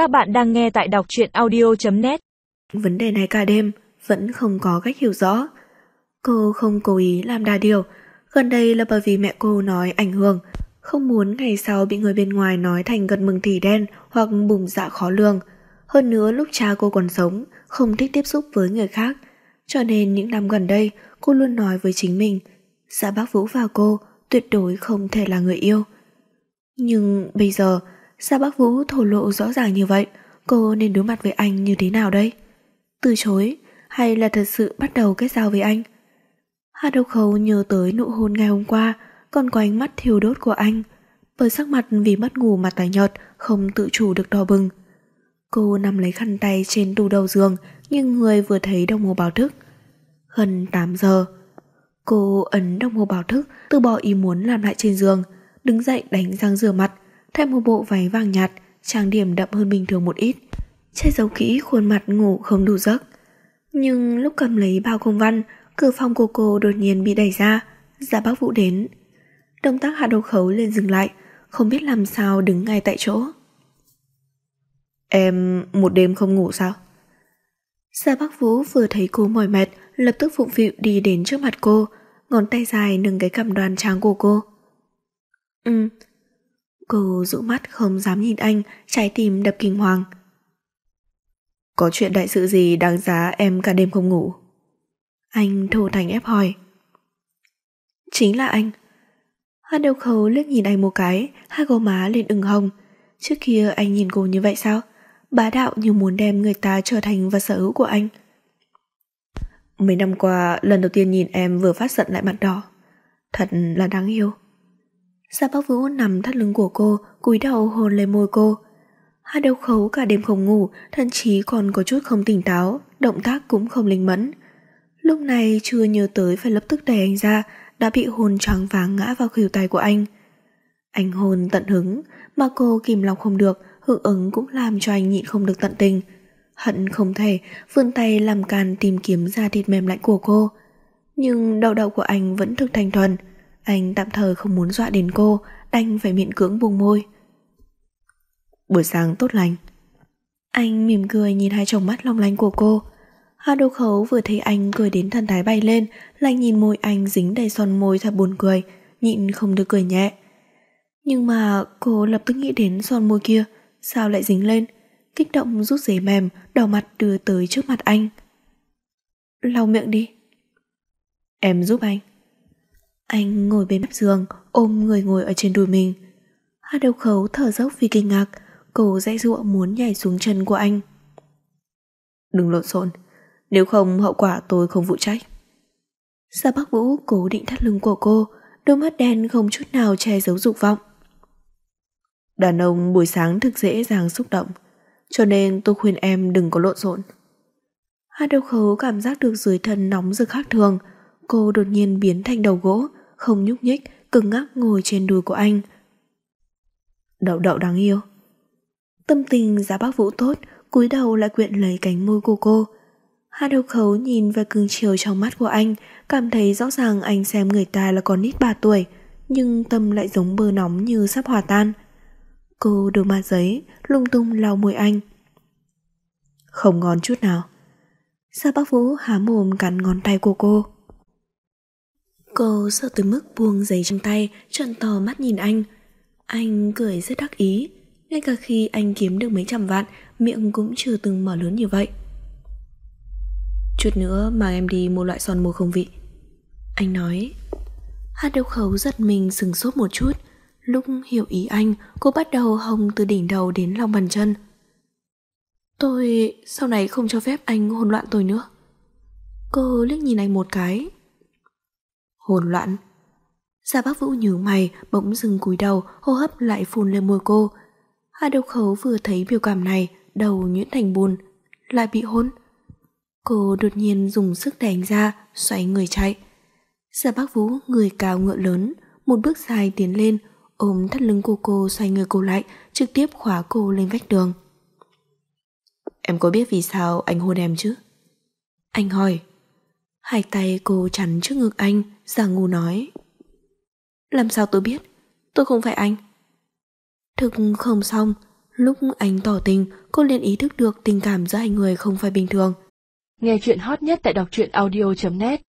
Các bạn đang nghe tại đọc truyện audio.net Vấn đề này cả đêm vẫn không có cách hiểu rõ. Cô không cố ý làm đa điều, gần đây là bởi vì mẹ cô nói ảnh hưởng, không muốn ngày sau bị người bên ngoài nói thành gật mừng thì đen hoặc bùng dạ khó lường. Hơn nữa lúc cha cô còn sống, không thích tiếp xúc với người khác, cho nên những năm gần đây cô luôn nói với chính mình, dạ bác Vũ và cô tuyệt đối không thể là người yêu. Nhưng bây giờ, sao Bác Vũ thổ lộ rõ ràng như vậy, cô nên đối mặt với anh như thế nào đây? Từ chối hay là thật sự bắt đầu kết giao với anh? Hạ Độc Khấu nhớ tới nụ hôn ngày hôm qua, còn có ánh mắt thiêu đốt của anh, bởi sắc mặt vì mất ngủ mà tái nhợt, không tự chủ được đỏ bừng. Cô nằm lấy khăn tay trên tủ đầu giường, nhưng người vừa thấy đồng hồ báo thức. Gần 8 giờ. Cô ấn đồng hồ báo thức, từ bỏ ý muốn làm lại trên giường, đứng dậy đánh răng rửa mặt, thêm một bộ váy vàng nhạt, trang điểm đậm hơn bình thường một ít, che giấu kỹ khuôn mặt ngủ không đủ giấc. Nhưng lúc cầm lấy bao công văn, cửa phòng của cô đột nhiên bị đẩy ra, Dạ bác Vũ đến. Động tác hạ đầu khấu lên dừng lại, không biết làm sao đứng ngay tại chỗ. Em một đêm không ngủ sao? Dạ bác Vũ vừa thấy cô mỏi mệt, lập tức phụng phịu đi đến trước mặt cô, ngón tay dài nâng cái cầm đoan trắng của cô. Ừ, Cô rũ mắt không dám nhìn anh, trái tim đập kinh hoàng. Có chuyện đại sự gì đáng giá em cả đêm không ngủ? Anh thô thành ép hỏi. Chính là anh. Hát đầu khấu liếc nhìn anh một cái, hai gò má lên ửng hồng. Trước kia anh nhìn cô như vậy sao? Bá đạo như muốn đem người ta trở thành vật sở hữu của anh. Mấy năm qua, lần đầu tiên nhìn em vừa phát giận lại mặt đỏ. Thật là đáng yêu. Gia Bác Vũ nằm thắt lưng của cô, cúi đầu hôn lên môi cô. Hai đầu khấu cả đêm không ngủ, thậm chí còn có chút không tỉnh táo, động tác cũng không linh mẫn. Lúc này chưa nhớ tới phải lập tức đẩy anh ra, đã bị hôn trắng váng ngã vào khuỷu tay của anh. Anh hôn tận hứng, mà cô kìm lòng không được, hưởng ứng cũng làm cho anh nhịn không được tận tình. Hận không thể, vươn tay làm can tìm kiếm da thịt mềm lạnh của cô. Nhưng đầu đầu của anh vẫn thực thanh thuần. Anh tạm thời không muốn dọa đến cô, đành phải miễn cưỡng buông môi. Buổi sáng tốt lành. Anh mỉm cười nhìn hai tròng mắt long lanh của cô. Hà đô khấu vừa thấy anh cười đến thần thái bay lên, lại nhìn môi anh dính đầy son môi thật buồn cười, nhịn không được cười nhẹ. Nhưng mà cô lập tức nghĩ đến son môi kia, sao lại dính lên, kích động rút giấy mềm, đỏ mặt đưa tới trước mặt anh. Lau miệng đi. Em giúp anh. Anh ngồi bên mép giường, ôm người ngồi ở trên đùi mình. Hạ đầu khấu thở dốc vì kinh ngạc, cô dãy dụa muốn nhảy xuống chân của anh. Đừng lộn xộn, nếu không hậu quả tôi không phụ trách. Sa Bắc Vũ cố định thắt lưng của cô, đôi mắt đen không chút nào che giấu dục vọng. Đàn ông buổi sáng thực dễ dàng xúc động, cho nên tôi khuyên em đừng có lộn xộn. Hạ đầu khấu cảm giác được dưới thân nóng rực khác thường, cô đột nhiên biến thành đầu gỗ, không nhúc nhích, cứng ngắc ngồi trên đùi của anh. Đậu đậu đáng yêu. Tâm tình giá bác vũ tốt, cúi đầu lại quyện lấy cánh môi của cô. Hai đầu khấu nhìn về cưng chiều trong mắt của anh, cảm thấy rõ ràng anh xem người ta là con nít 3 tuổi, nhưng tâm lại giống bơ nóng như sắp hòa tan. Cô đưa mặt giấy, lung tung lau môi anh. Không ngon chút nào. Sa bác Vũ há mồm cắn ngón tay của cô. Cô sợ tới mức buông giấy trong tay, trợn to mắt nhìn anh. Anh cười rất đắc ý, ngay cả khi anh kiếm được mấy trăm vạn, miệng cũng chưa từng mở lớn như vậy. Chút nữa mà em đi mua loại son môi không vị. Anh nói. Hát đầu khấu giật mình sừng sốt một chút. Lúc hiểu ý anh, cô bắt đầu hồng từ đỉnh đầu đến lòng bàn chân. Tôi sau này không cho phép anh hôn loạn tôi nữa. Cô liếc nhìn anh một cái, hồn loạn. Gia bác Vũ nhớ mày, bỗng dừng cúi đầu, hô hấp lại phun lên môi cô. Hai đầu khấu vừa thấy biểu cảm này, đầu nhuyễn thành buồn, lại bị hôn. Cô đột nhiên dùng sức đánh ra, xoay người chạy. Gia bác Vũ người cao ngựa lớn, một bước dài tiến lên, ôm thắt lưng của cô xoay người cô lại, trực tiếp khóa cô lên vách đường. Em có biết vì sao anh hôn em chứ? Anh hỏi. Hai tay cô chắn trước ngực anh, giả ngu nói. Làm sao tôi biết? Tôi không phải anh. Thực không xong, Lúc anh tỏ tình, cô liền ý thức được tình cảm giữa hai người không phải bình thường. Nghe chuyện hot nhất tại đọc truyện audio.net